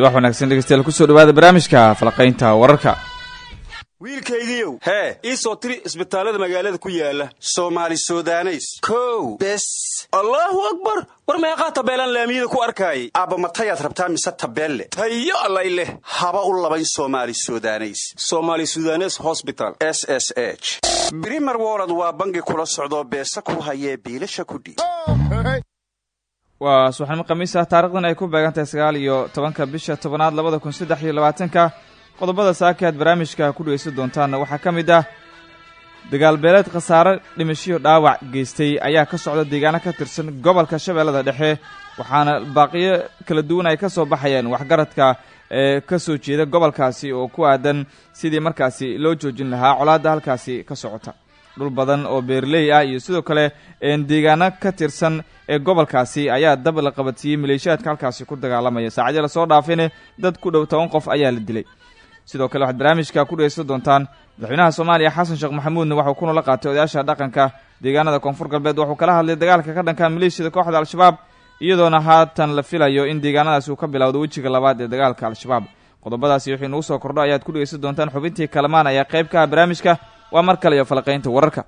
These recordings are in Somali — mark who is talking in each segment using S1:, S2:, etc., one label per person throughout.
S1: subax wanaagsan dhegeystayaal ku soo dhawaada barnaamijka falaqaynta wararka.
S2: Wiilkaygiiow hee ii soo tiri isbitaallada magaalada ku yaalla soomaali sudaneys. Kow bes. Allaahu akbar! War meeqaa tabeelaan laamiyada ku arkaayay aabba matayaad rabtaa mise tabeelle? Tayo allay leh. Haba u labayn soomaali sudaneys. Soomaali sudanes hosbital s s h. Brimer wolod waa bangi kula socdoo beesa ku hayee biilasha kudhiib
S1: waa subaxnimo khamiis ah. Taarikhdan ay ku beegantahay sagaal iyo tobanka bisha tobanaad labada kun saddex iyo labaatanka. Qodobada saaka aad barnaamijka ku dhegeysan doontaanna waxaa ka mid ah dagaal beeleed khasaare dhimashiyo dhaawac geystay ayaa ka socda deegaano ka tirsan gobolka shabeellada dhexe waxaana baaqiyo kala duwan ay ka soo baxayeen waxgaradka ee ka soo jeeda gobolkaasi oo ku aadan sidii markaasi loo joojin lahaa. Colaadda halkaasi ka socota dhul badan oo beerley ah iyo sidoo kale deegaano ka tirsan ee gobolkaasi ayaa dab la qabatiyey maleeshiyaadka halkaasi ku dagaalamaya. Saacadii la soo dhaafine dad ku dhow toban qof ayaa la dilay. Sidoo kale waxaad barnaamijka ku dhegeysan doontaan madaxweynaha soomaaliya xasan sheekh maxamuudna waxuu kunula qaatay odayaasha dhaqanka deegaanada koonfur galbeed. Wuxuu kala hadlay dagaalka ka dhanka maleeshiyada kooxda al-shabaab iyadoona haatan la filayo in deegaanadaasi uu ka bilowdo wejiga labaad ee dagaalka al-shabaab. Qodobadaasi wixii nugu soo kordho ayaad ku dhegeysan doontaan. Xubintii kalamaan ayaa qayb ka ah barnaamijka waa mar kale iyo falaqaynta wararka.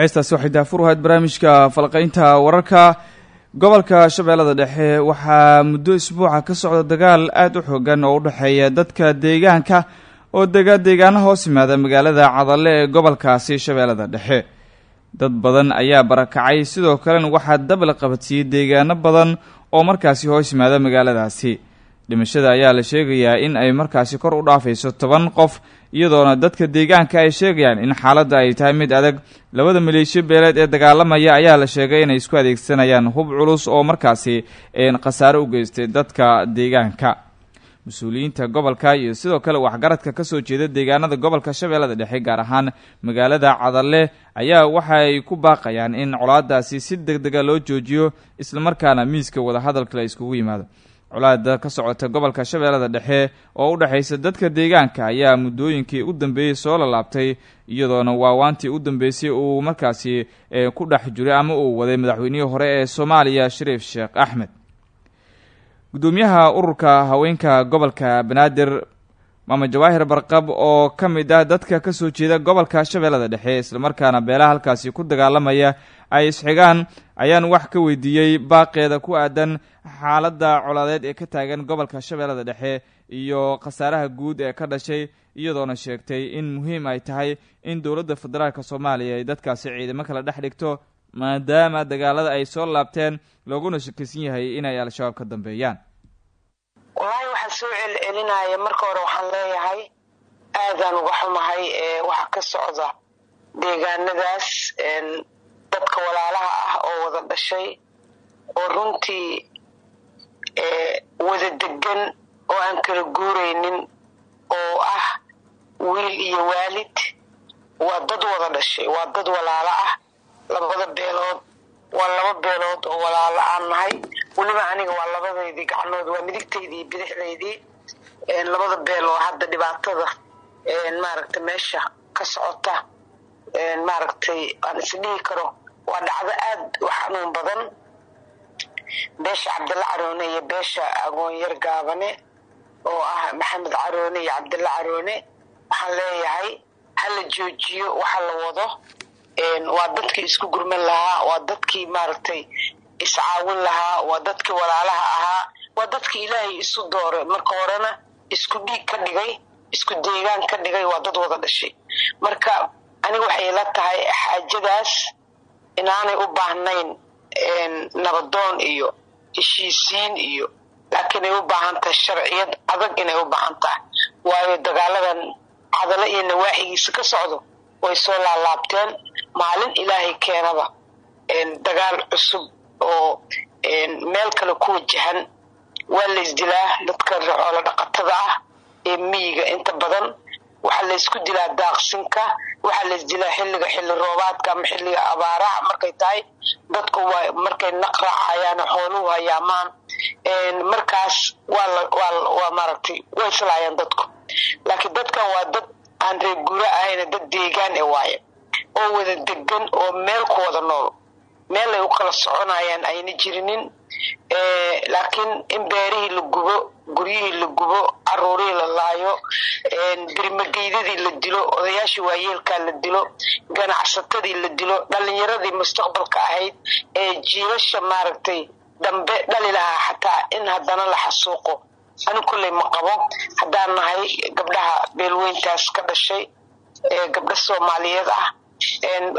S3: Heestaasi waxay daafur ahayd barnaamijka falqaynta wararka gobolka shabeellada dhexe. Waxaa muddo isbuuca ka socda dagaal aada u xoogan oo u dhexeeya dadka deegaanka oo dega deegaana hoos yimaada magaalada cadalle ee gobolkaasi shabeellada dhexe. Dad badan ayaa barakacay sidoo kalena waxaa dab la qabadsiiyey deegaano badan oo markaasi hoos yimaada magaaladaasi dhimashada ayaa la sheegayaa in ay markaasi kor u dhaafayso toban qof iyadoona dadka deegaanka ay sheegayaan in xaaladda ay tahay mid adag. Labada maleeshiyo beeleed ee dagaalamaya ayaa la sheegay inay isku adeegsanayaan hub culus oo markaasi khasaare u geystay dadka deegaanka. Mas'uuliyiinta gobolka iyo sidoo kale waxgaradka ka soo jeeda deegaanada gobolka shabeellada dhexe gaar ahaan magaalada cadalle ayaa waxa ku baaqayaan in colaadaasi si deg dega loo joojiyo islamarkaana miiska wadahadalka la iskugu yimaado colaada ka socota gobolka shabeellada dhexe oo u dhexaysa dadka deegaanka ayaa muddooyinkii u dambeeyey soo lalaabtay iyadoona waawaantii u dambeysay uu markaasi ku dhex jiray ama uu waday madaxweynihii hore ee soomaaliya shariif sheekh axmed. Guddoomiyaha ururka haweenka gobolka banaadir maama jawaahir barqab oo ka mid ah dadka ka soo jeeda gobolka shabeellada dhexe islamarkaana beelaha halkaasi ku dagaalamaya ay isxigaan ayaan wax ka weydiiyey baaqeeda ku aadan xaaladda colaadeed ee ka taagan gobolka shabeellada dhexe iyo khasaaraha guud ee ka dhashay iyadoona sheegtay in muhiim ay tahay in dowladda federaalk soomaaliya ay dadkaasi ciidamo kala dhex dhigto maadaama dagaalada ay soo laabteen looguna shakisan yahay inay al-shabaab ka dambeeyaan.
S4: Wallaahi waxaa soo celcelinaya marka hore waxaan leeyahay aadaan uga xumahay waxa ka socda deegaanadaas dadka walaalaha ah oo wada dhashay oo runtii wada degan oo aan kala guuraynin oo ah wiil iyo waalid waa dad wada dhashay waa dad walaalo ah. Labada beelood waa laba beelood oo walaalo aan nahay. Weliba aniga waa labadaydii gacnood waa midigtaydii bidixdaydii labada beeloo hadda dhibaatada maaragtay meesha ka socota maaragtay aan isdhihi karo waa dhacdo aad u xanuun badan. Beesha cabdilla caroone iyo beesha agoonyar gaabane oo ah maxamed caroone iyo cabdilla caroone waxaan leeyahay hala joojiyo waxa la wado. Waa dadkii isku gurman lahaa waa dadkii maaragtay iscaawin lahaa waa dadkii walaalaha ahaa waa dadkii ilaahay isu dooray marka horena isku dhiig ka dhigay isku deegaan ka dhigay waa dad wada dhashay. Marka aniga waxay ila tahay xaajadaas inaanay u baahnayn nabadoon iyo heshiisiin iyo laakiin ay u baahan tahay sharciyad adag inay u baahan tahay waayo dagaaladan cadalo iyo nawaaxigiisa ka socdo way soo laalaabteen. Maalin ilaahay keenaba dagaal cusub oo meel kale ku wajahan waa la isdilaa dadka xoolo dhaqatada ah ee miyiga inta badan. Waxaa laysku dilaa daaqsinka waxaa laysdilaa xilliga xilli roobaadka ama xilliga abaaraha. Markay tahay dadku markay naqraacayaan xooluhu hayaamaan markaas waa maaragtay way islaayaan dadku. Laakiin dadkan waa dad aan reegura ahayna dad deegaan e waaye. Oo wada degan oo meel ku wada nool meel ay u kala soconayaan ayna jirinin laakiin in beerihii la gubo guryihii la gubo caruurihii la laayo birimageydadii la dilo odayaashii waayeelkaa la dilo ganacsatadii la dilo dhalinyaradii mustaqbalka ahayd ee jiilasha maaragtay dambe dhali lahaa xataa in haddana la xasuuqo. Ani kulley ma qabo haddaan nahay gabdhaha beelweyntaas ka dhashay gabdho soomaaliyeed ah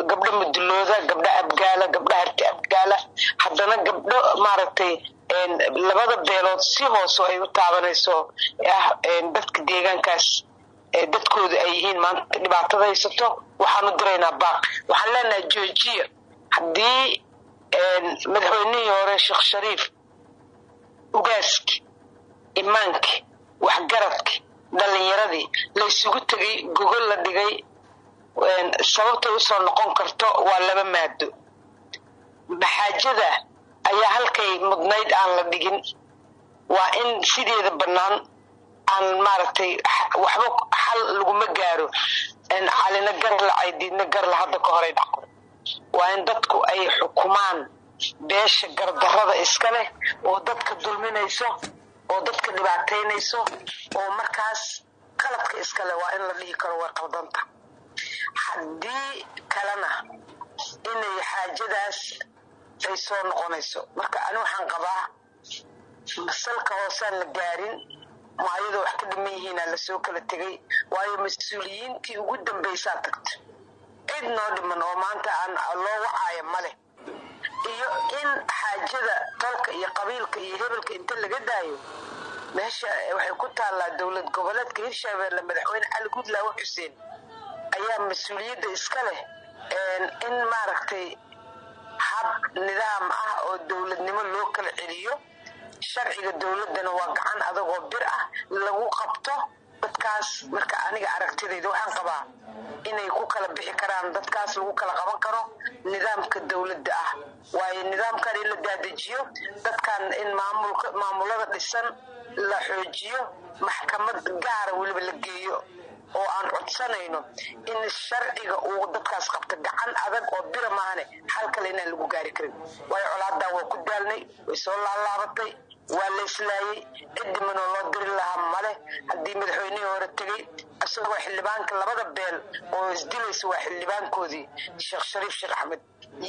S4: gabdho mudulooda gabdho abgaala gabdho harti abgaala. Haddana gabdho maaragtay labada beelood si hooso ay u taabanayso ah dadka deegaankaas dadkooda ay yihiin maanta dhibaatada haysato waxaanu diraynaa baaq. Waxaan leenahay georgiya haddii madaxweynihii hore sheekh shariif ugaaski imaanki waxgaradki dhalinyaradii laysugu tegay gogol la dhigay sababtay u soo noqon karto waa laba maado maxaajada ayaa halkay mudnayd aan la dhigin. Waa in sideeda bannaan aan maaragtay waxba xal laguma gaaro. Calina garla caydiidna garla hadda ka horay dhacdo. Waa in dadku ay xukumaan beesha gardarrada iska leh oo dadka dulminayso oo dadka dhibaataynayso oo markaas qaladka iska leh waa in la dhihi karo way qaldanta haddii kalena inay xaajadaas ay soo noqonayso marka ani waxaan qabaa masalka hoosaan la gaarin maayadoo wax ka dhiman yihiinaa la soo kala tegay waayo mas'uuliyiintii ugu dambaysaa tagto cid noo dhiman oo maanta aan loo wacaayo maleh iyo in xaajada tolka iyo qabiilka iyo hebelka inta laga daayo meesha waxay ku taallaa dowlad goboleedka hirshabeelle madaxweyne cali gudlaawe xuseen ayaa mas'uuliyadda iska leh in maaragtay hab nidaam ah oo dowladnimo loo kala celiyo. Sharciga dowladdana waa gacan adagoo bir ah lagu qabto dadkaas. Marka aniga aragtidayda waxaan qabaa inay ku kala bixi karaan dadkaas lagu kala qaban karo nidaamka dowladda ah. Waayo nidaamkan in la daadajiyo dadkan in maamulada dhisan la xoojiyo maxkamad gaara weliba la geeyo oo aan codsanayno in sharciga uu dadkaas qabto gacan adag oo bira maahane xal kale inaan lagu gaari karin. Waayo colaadaa waa ku daalnay way soo laalaabatay waa la islaayey cidimanoo loo diri lahaa male haddii madaxweynihii hore tegey isagoo xildhibaanka labada beel oo isdilaysa waa xildhibaankoodii. Sheekh shariif sheekh axmed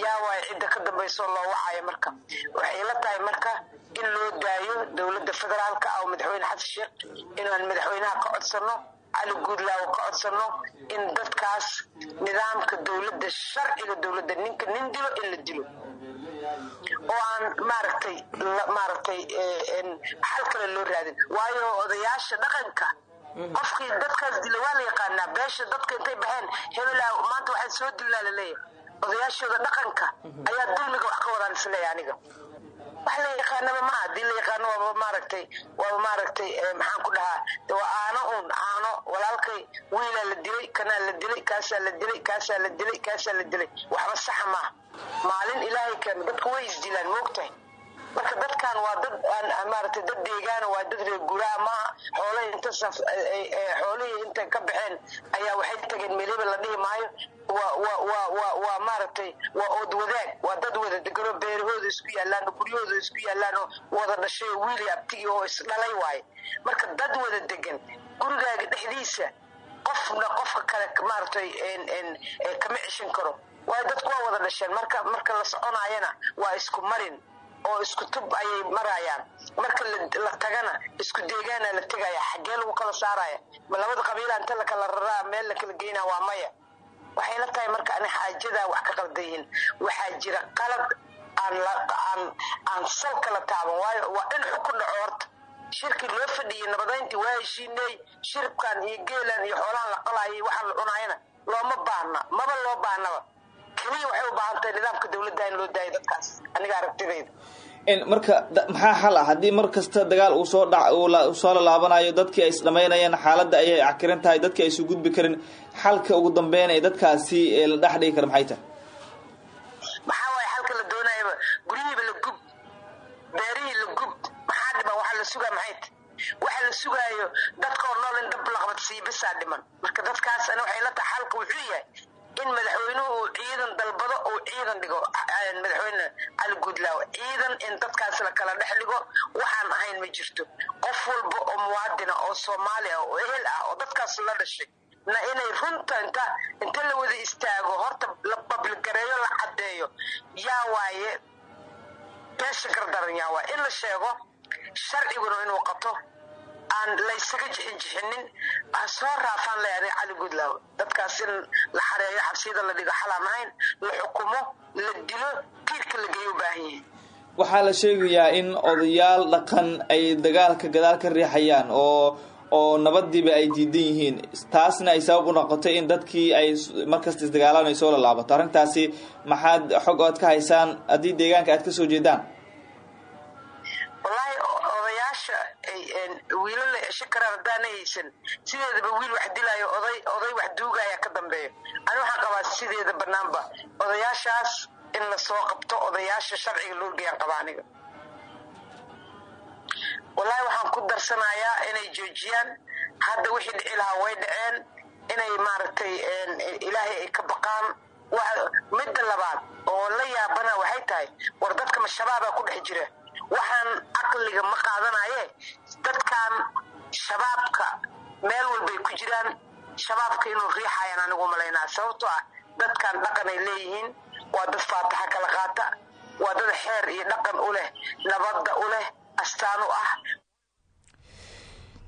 S4: yaa waay cidda ka dambaysoo loo wacaya marka. Waxay la tahay marka in loo daayo dowladda federaalka ah oo madaxweyne xasan sheekh inaan madaxweynaha ka codsano cali guudlaawo ka codsano in dadkaas nidaamka dowladda sharciga dowladda ninka nin dilo in la dilo. Oo aan maaragtay maaragtay xal kale loo raadin. Waayo odayaasha dhaqanka qofkii dadkaas dila waa la yaqaanaa beesha dadka intay baxeen hebelaa maanta waxaa soo dilnaa la leeyahay odayaashooda dhaqanka ayaa dulmiga wax ka wadaan isleeya aniga wax la yaqaanaba maa haddii la yaqaano waaba maaragtay waaba maaragtay maxaan ku dhahaa de waa aano uun aano walaalkay wiilaa la dilay kanaa la dilay kaasaa la dilay kaasaa la dilay kaasaa la dilay waxba saxa maaha maalin ilaahay keeno dadku way isdilaan moogtahay marka dadkan waa dad aan maaragtay dad deegaana waa dad reer guraa maaha xoolahii inta saf xoolihii intay ka baxeen ayaa waxay tageen meliba la dhihi maayo. Waa maaragtay waa ood wadaag waa dad wada deganoo beerahooda isku yaallaan oo guryahooda isku yaallaan oo wada dhashay wiili abtigi oo isdhalay waaye. Marka dad wada degan gurigaaga dhexdiisa qofna qofka kale maaragtay kama ceshan karo. Waayo dadku waa wada dhasheen. Marka marka la soconaayana waa isku marin oo isku tub ayay marayaan. Marka la tagana isku deegaana la tegaya xaggee lagu kala saaraya? Ma labada qabiila inta la kala raraa meel la kala geynaa waa maya. Waxay la tahay marka ani xaajadaa wax ka qaldayihin waxaa jira qalad aan salka la taaban waayo waa in xukun dhaco horta. Shirkii loo fadhiyey nabadayntii waa heshiiney shiribkan iyo geelan iyo xoolahan la qalaayay waxaan la cunaayana looma baahna. Maba loo baahnaba keliya waxay u baahan tahay nidaamka dawladda in loo daayo dadkaas. Aniga aragtidayda.
S3: Marka maxaa xal ah? Haddii mar kasta dagaal uu soo dha uu soo lalaabanayo dadkii ay isdhamaynayaan xaaladda ayay cakiran tahay dadkii ay isu gudbi karin xalka ugu dambeyn ee dadkaasi la dhex dhigi kara maxay tahay?
S4: Maxaa waaye xalka la doonayaba guryihiiba la gub beerihii la gub maxaa dhiman? Waxaa la sugaa maxay tahay? Waxa la sugaayo dadkoo nool in dab laqbad siibisaa dhiman. Marka dadkaas ani waxay la tahay xalka wuxuu yahay in madaxweynuhu uu ciidan dalbado uu ciidan dhigo madaxweyne cali guudlaawe ciidan in dadkaas la kala dhex dhigo waxaan ahayn ma jirto. Qof walba oo muwaadina oo soomaali ah oo ehel ah oo dadkaas la dhashay na inay runta inta inta la wada istaago horta la babligareeyo la caddeeyo yaa waaye beesha gardaran yaa waaye. In la sheego sharciguna inuu qato aan laysaga jixin jixinin soo raafaan leeyahay cali guudlaaw dadkaas in la xareeyo xabsiyada la dhigo xalaan la xukumo la dilo tiirka la geeyo baahan yihiin
S3: waxaa la sheegayaa in odayaal dhaqan ay dagaalka gadaal ka riixayaan oo oo nabadiiba ay diidan yihiin. Taasna ay sabab u noqotay in dadkii ay markasta isdagaalaan ay soo lalaabato arrintaasi maxaad xog ood ka haysaan haddii deegaanka aad ka
S4: soo jeedaan wiilo la esho karaan haddaana haysan. Sideedaba wiil wax dilaayo oday oday wax duugaya ka dambeeyo ani waxaan qabaa sideeda banaanba. Odayaashaas in la soo qabto odayaasha sharciga loo geeyaan qaba aniga. Wallaahi waxaan ku darsanayaa inay joojiyaan. Hadda wixii dhici lahaa way dhaceen. Inay maaragtay ilaahay ay ka baqaan. Midda labaad oo la yaabana waxay tahay war dadka ma shabaabaa ku dhex jira waxaan caqliga ma qaadanaye dadkan shabaabka meel walbay ku jiraan. Shabaabka inuu riixayaan anigu malaynaa sababtoo ah dadkan dhaqan ay leeyihiin. Waa dad faataxa kala qaata. Waa dad xeer iyo dhaqan u leh nabadda u leh astaan u ah.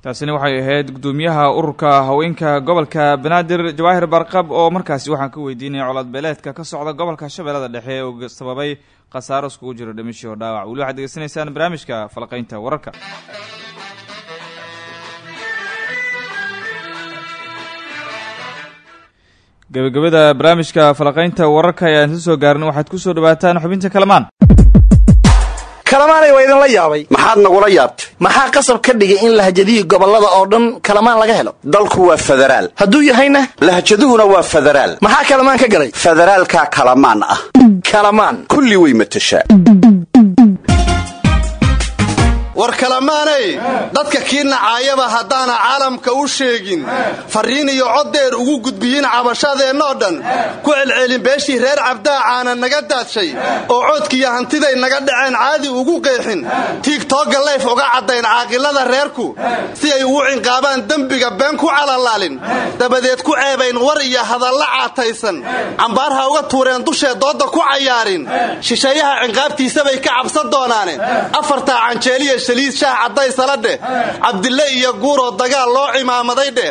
S3: Taasina waxay ahayd guddoomiyaha ururka haweenka gobolka banaadir jawaahir barqab oo markaasi waxaan ka weydiinaya colaad beeleedka ka socda gobolka shabeellada dhexe oo sababay khasaaro iskugu jiro dhimashii dhaawac. Weli waxaad degeysanaysaan barnaamijka falaqaynta wararka. Gebagabada barnaamijka falaqaynta wararka ayaan isla soo gaarin waxaad ku soo dhawaataan xubinta kalamaan
S5: kalamaanay waa idinla yaabay.
S6: Maxaad nagula yaabtay?
S5: Maxaa qasab ka dhigay in lahjadihii gobollada oo dhan kalamaan laga helo?
S6: Dalku waa federaal.
S5: Hadduu yahayna?
S6: Lahjaduhuna waa federaal.
S5: Maxaa kalamaan ka galay?
S6: Federaalkaa kalamaan ah.
S5: Kalamaan.
S6: Kulli way matashaa
S7: war kalamaanay dadka kii nacaayaba haddaana caalamka u sheegin. Farriin iyo coddeer ugu gudbiyin cabashadeennoo dhan. Ku celcelin beeshii reer cabdaacaana naga daadshay. Oo coodkiiyo hantiday naga dhaceen caadi ugu qeexin. Tiigtooga layf uga caddayn caaqilada reerku. Si ay ugu cinqaabaan dembiga been ku calalaalin dabadeed ku ceebayn war iyo hadalla caataysan. Cambaar ha uga tuureen dushee doodda ku cayaarin. Shisheeyaha cinqaabtiisabay ka cabsan doonaane afartaa canjeeliya shaliid shaah caddaysala dheh cabdille iyo guuroo dagaal loo cimaamaday dheh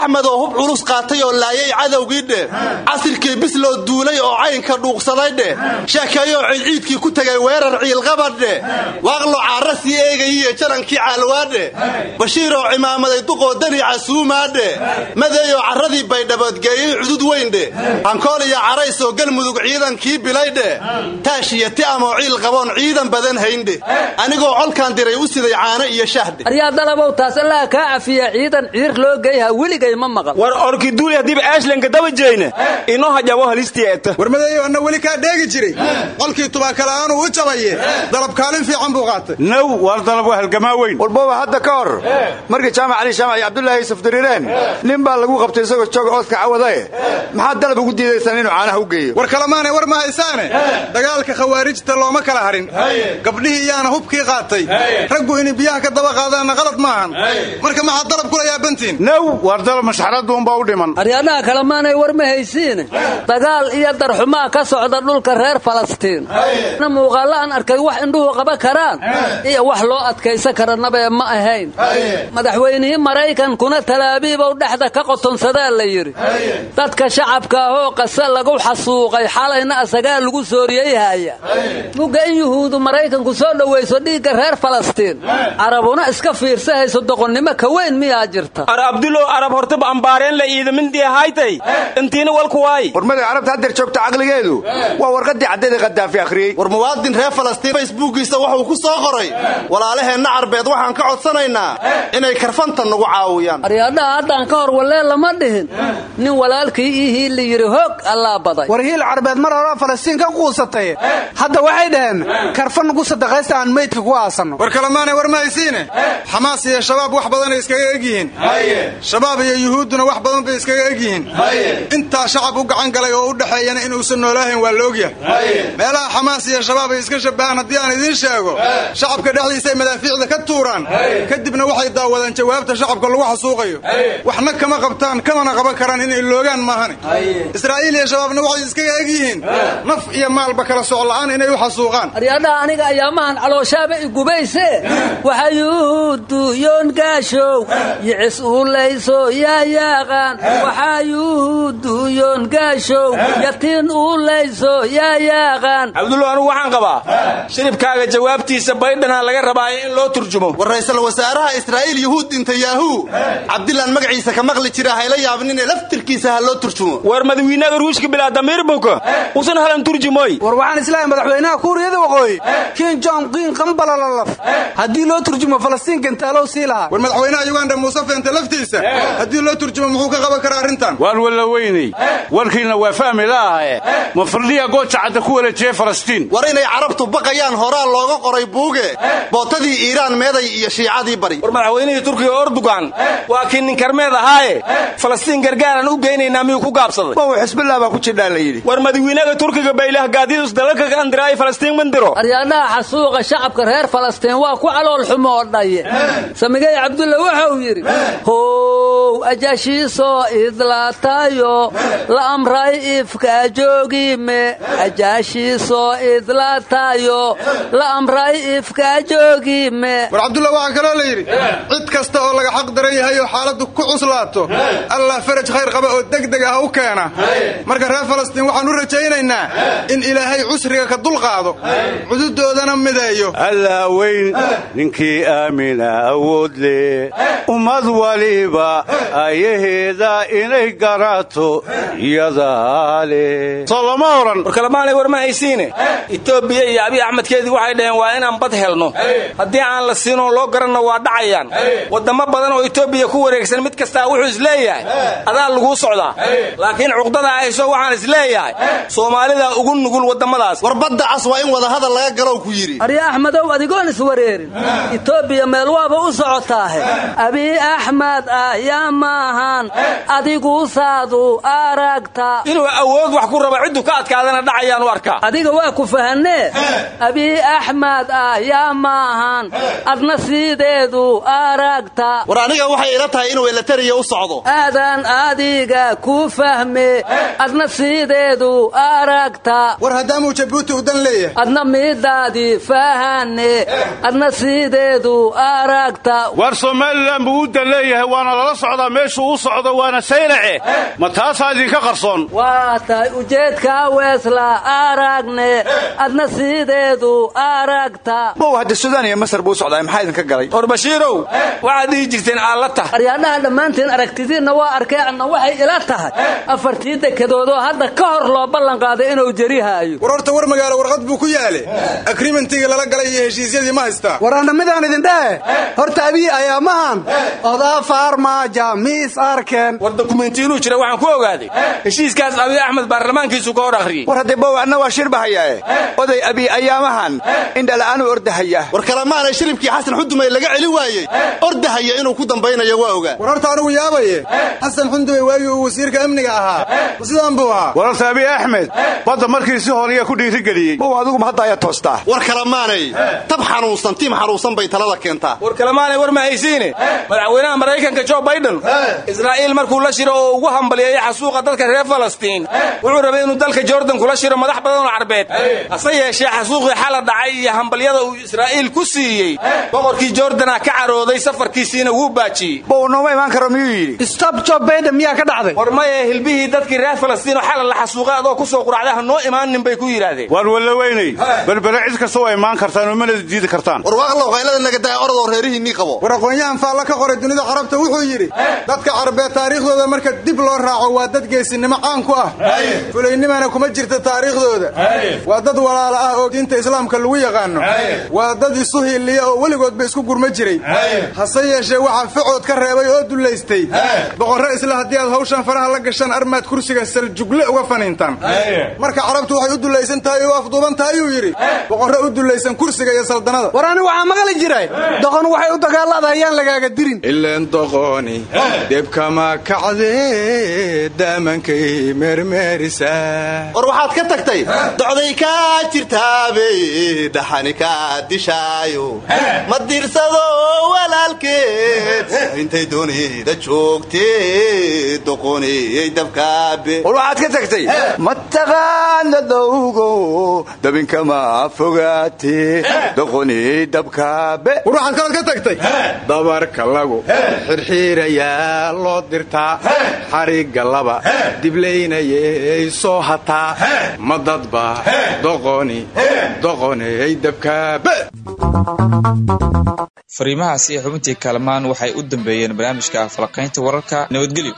S7: axmed oo hub culus qaatay oo laayay cadowgii dheh casirkii bisloo duulay oo caynka dhuuqsaday dheh sheekeeyoo ciidciidkii ku tegay weerar ciilqabad dheh waaqlo caara sii eegayiyo jarankii caalwaa dheh bashiiroo cimaamaday duqoo dani casuumaa dheh madeeyoo carradii baydhaboodgeeyey cudud weyn dheh hankool iyo caraysoo galmudug ciidankii bilay dheh taash iyo ti amoo ciil qaboon ciidan badan hayndheh anigoo colkaan diray cararay u siday caano iyo shahde
S8: aryaa dalabow taas allaha kaa cafiya ciidan ciir loo geyha weligay ma maqal
S6: war orkiduuli haddiiba ashlanka daba jeyna inoo hajabo halistiyeeta
S9: warmadeeyo anna weli kaa dheegi jiray. Qolkii tubaakala'aanuu u jabaye dalab kaalin fiican buu qaatay.
S10: Naw waar dalab waa halgamaa weyn.
S2: Walbooba hadda ka hor. Markii jaamac cali shaamac iyo cabdullaahi yusuf diriireen nin baa lagu qabtay isagoo jooga oodka cawadae maxaad dalab ugu diidaysaan inuu caanaha u geeyo?
S9: War kalemaanay war ma haysaane dagaalka khawaarijta looma kala harin. Gabdhihii iyaana hubkii qaatay raggu inay biyaha ka daba qaadaanna qalad maahan. Marka maxaad dalab kula yaabantiin
S10: naw waar dalab mashxaradu unbaa u dhiman.
S8: Aryaadhaha kalemaanay war ma haysiine dagaal iyo darxumaa ka socda dhulka reer falastiin. Na muuqaallo aan arkay wax indhuhu qaba karaan. Iyo wax loo adkaysan karanabee ma ahayn. Madaxweynihii maraykankuna talaabiibow dhexda ka qotonsadaa la yidhi. Dadka shacabka ahoo qase lagu xasuuqay xalayna asagaa lagu sooriyeyhaya mugga in yuhuudu maraykanku soo dhowayso dhiigga reer falastiin carabuna iska fiirsahayso doqonnimo ka weyn miyaa jirta?
S6: Ar abdulow arab hortaba ambaareen la iidamindii haytay. Intiina walku waay.
S2: Warmada carabta haddeer joogta caqligeedu. Waa warqaddii caddeeda khadaafi akhriyey
S7: war muwaadin reer falastiin facebookiisa wuxuu ku soo qoray. Walaalaheenna carbeed waxaan ka codsanaynaa inay karfanta nagu caawiyaan.
S8: Aryaadhaha haddaan ka hor wallee lama dhihin. Nin walaalkii ihii la yidhi hoog allaa baday.
S11: War hiil carbeed mar hore falastiin ka quusatay hadda waxay dhaheen karfa nugu sadaqaysta aan meydka ku aasanno
S9: war kalemaanay war ma haysiine xamaas iyo shabaab wax badanay iskaga egyihiin. Shabaab iyo yuhuudduna wax badan bay iskaga egyihiin. Intaa shacab u gacan galay oo u dhexeeyana inuusan noolaahayn waa la ogyahay meelaha xamaas iyo shabaab ay iska shabahaan haddii aan idiin sheego shacabka dhexdiisa ay madaafiicda ka tuuraan kadibna waxay daawadaan jawaabta shacabka lagu xasuuqayo. Waxna kama qabtaan kamana qaban karaan inay loogaan maahane israa'iil iyo shabaabna waxay iskaga egyihiin. Naf iyo maalba kala socla'aan inay u xasuuqaan.
S8: Aryaadhaha aniga ayaamahan calooshaaba igubayse waxayuhudu yoon gaashow yicis uulayso yaa yaaqaan waxayuhudu yoon gaashow yatiin uulayso yaa yaaqaan
S6: cabdullah anugu waxaan qabaa shiribkaaga jawaabtiisa baydhanaa laga rabaayo in loo turjumo.
S7: War ra'iisul wasaaraha israa'iil yuhuud dhinta yaahu cabdilaan magaciisa ka maqli jira hayla yaabnine laftirkiisa ha loo turjumo.
S6: War madawiinaga ruushka bilaa damiir buka usan halan turjumoy
S11: war waxaan islaahay madaxweynaha kuuriyada waqooyi. Kiin jon qiin qambalalaf haddii loo turjumo falastiin gantaalow sii lahaa.
S9: War madaxweynaha yuganda muuse feente laftiisa. Haddii loo turjumo muxuu ka qaban karaa arrintan?
S10: Waan walla weynay warkiina waa fahmi la'ahe ma firdhiya gooja cadda ku wareejiyey falastiin?
S7: War inay carabtu baqayaan horaa looga qoray buuge. Bootadii iiraan meeday iyo shiicadii bari.
S6: War madaxweynihii turkiga ordugan waa kii nin karmeed ahaaye. Falastiin gargaaraan u geynaynaa miyuu ku gaabsaday?
S2: Maw xisbillah baa ku jidhaa la yidhi.
S6: War madawiinaga turkiga baylah gaadidus dalalka ka andiraay falastiin mandiro
S8: aryaadhaha xasuuqa shacabka reer falastiin waa ku calool xumoo dhaye samigay cabdulla wuxuu yidhi how ajaashiisoo idlaatayo la amray ifka joogime. Ajaashiisoo idlaatayo la amray ifka joogime.
S9: War cabdulla waxaa kaloo la yidhi cid kasta oo laga xaq daran yahay oo xaaladdu ku cuslaato allah faraj khayr qaba oo degdeg ah u keena. Marka reer falastiin waxaan u rajaynaynaa in ilaahay cusriga ka dulqaado cududoodana mideeyo.
S10: Allaa weyn ninkii aamina awood leh ummad waliba. Ayaheeda inay garaato. Iyadaa leh soo lama oran
S6: war ma haysiine. Etoobiya iyo abiy axmedkeedii waxay dhaheen waa inaan bad helno. Haddii aan la siinoo loo garanno waa dhacayaan. Waddamo badan oo etoobiya ku wareegsan mid kastaa wuxuu is leeyahay adaa laguu socdaa. Laakiin cuqdada hayso waxaan is leeyahay soomaalida ugu nugul waddamadaas.
S7: War badda cas waa in wadahadal laga galow ku yidhi.
S8: Arya axmedow adigoon iswareerin etoobiya meel waaba u socotaahe. Abiy axmed ah yaa maahan adigu saadu aragta
S6: inuu awood wax ku raba ciddu ka adkaadana dhacayaan u arkaa.
S8: Adiga waa ku fahanee abiy axmed ah yaa maahan adna siideedu aragta
S7: war aniga waxay ila tahay inuu elatariya u socdo.
S8: Aadan adiga ku fahme. Adna siideedu aragta
S9: war haddaamuu jabuuti u dan leeyahay.
S8: Adna miidaadii fahane adna siideedu aragta
S10: waar somalilan buu u dan leeyahay waana lala socdaa meeshuu u socdo waana saylace. Ma taasaa idinka qarsoon.
S8: Waa tahay ujeedkaa weesla aragne adna siideedu aragta.
S2: Maw hadda sudaan iyo masar buu socdaa maxaa idinka galay?
S6: War bashiirow waxaad dhihi jirteen aalla tah
S8: aryaadhaha dhammaanteen aragtidiinna waa arkay adna waxay ila tahay. Afartii dekedoodoo hadda ka hor loo ballanqaaday inuu jerihaayo
S9: war horta war magaalo warqad buu ku yaale agriimantigii lala galay iyo heshiisyadii ma haysto
S11: waraanna midaan idin dhahe horta abiyi ayaamahan odaa faarmaaja miis arkeen.
S6: War dukumenti inuu jira waxaan ku ogaaday heshiiskaas abiy axmed baarlamaankiisu ka hor akhriyey
S2: war haddee bow anna waa shirbahayaae oday abiy ayaamahan indhala'aanuu ordahaya
S7: war kalemaanay shiribkii xasan xudumay laga celi waayey. Ordahaya inuu ku dambaynayo waa ogaa
S9: war horta anugu yaabaye xasan xundubay waagii uu wasiirka amniga ahaa. Sidaan buu ahaa?
S10: Wararta abiy axmed badda markii si horiya ku dhiirigeliyey.
S2: Bow adiguba hadda ayaa toostaa
S7: war kalemaanay tab xanuunsan tiim xanuunsan bay talada keentaa.
S6: War kalemaanay war ma haysiine madaxweynaha maraykanka jo baiden israa'iil markuu la shiro oo ugu hambalyeeyo xasuuqa dadka reer falastiin. Wuxuu rabay inuu dalka jordan kula shiro madax badan oo carbeed. Hase yeeshee xasuuqii xala dhacay iyo hambalyada uu israa'iil ku siiyey. Boqorkii jordana ka carooday safarkiisiina wuu baajiyey.
S2: Bow nooma imaan karo miyuu yidhi?
S11: Stop job baiden miyaa ka dhacday?
S6: War maye hilbihii dadkii reer falastiin oo xalal la xasuuqay adoo ku soo quracday ha noo imaanin bay ku yidhaahdeen.
S10: Waan wallaweynay berbere cid kasta waa imaan kartaan oo mana diidi kartaan
S7: war waaqlow qaylada nagadaa orodoo reerihiinnii qabo.
S9: War aqoon-yahan faalla ka qoray dunida carabta wuxuu yidhi dadka carbeed taariikhdooda marka dib loo raaco waa dad geesinimo caan ku ah. Fulaynimana kuma jirta taariikhdooda. Waa dad walaala ah oo diinta islaamka lagu yaqaano. Waa dad isu hiiliya oo weligoodba isku gurma jiray. Hase yeeshee waxaa facood ka reebay oo dullaystay boqorre isle haddii aad hawshan faraha la gashaan armaad kursiga saljugle uga faniintaan. Marka carabtu waxay u dullaysan tahay oo afduuban tahay uu yidhi. U dullaysan kursiga iyo saldanada
S11: ani waxaa maqli jiray. Doqon waxay u dagaalada ayaan lagaaga dirin.
S9: Ileen doqoni debkama kacdee daamankay meermeerisa
S7: war waxaad ka tagtay docday kaa jirtaabe dhaxani kaa dishaayo. Ma dirsado walaalkeed intay doonida joogtee doqoniyey dabkaabe.
S2: War waxaad ka tagtay mataqaana dowgo dabinkama fogaate doqoniyey dabkaabe.
S9: War waxaad ka tagtay dabarka lagu xirxiirayaa loo dirtaa xarigga laba diblaynayay soo hataa ma dadba doqoni doqoniyey dabkaabe.
S3: Fariimahaasi xubintii kaalmaan waxay u dambeeyeen barnaamijka falaqaynta wararka nabadgelyo